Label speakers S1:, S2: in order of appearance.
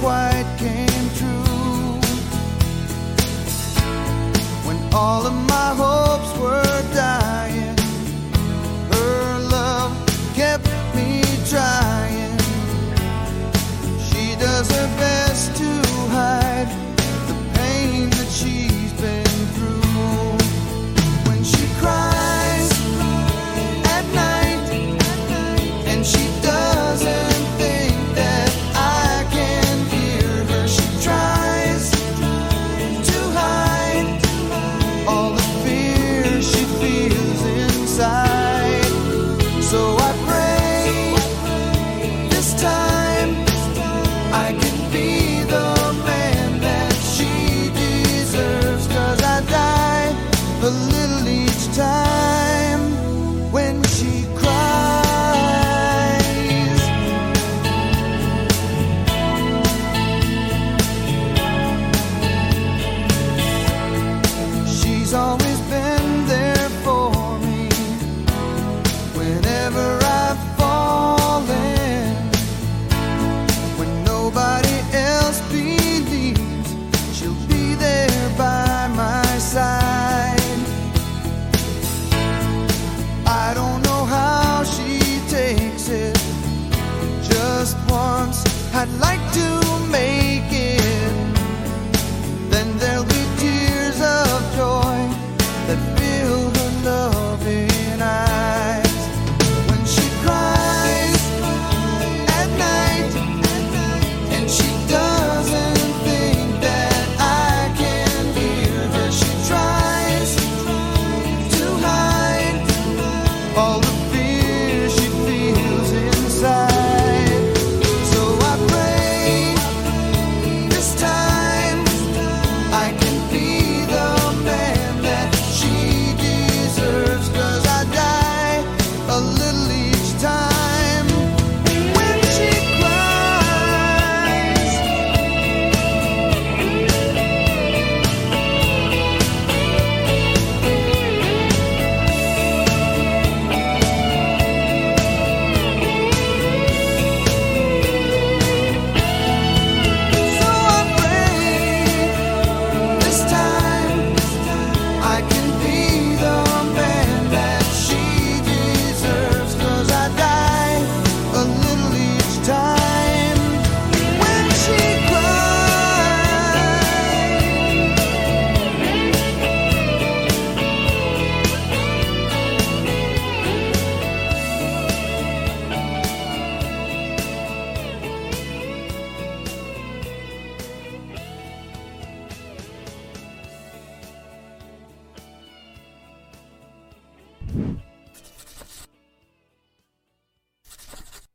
S1: quite came true. When all of my hopes I'd like to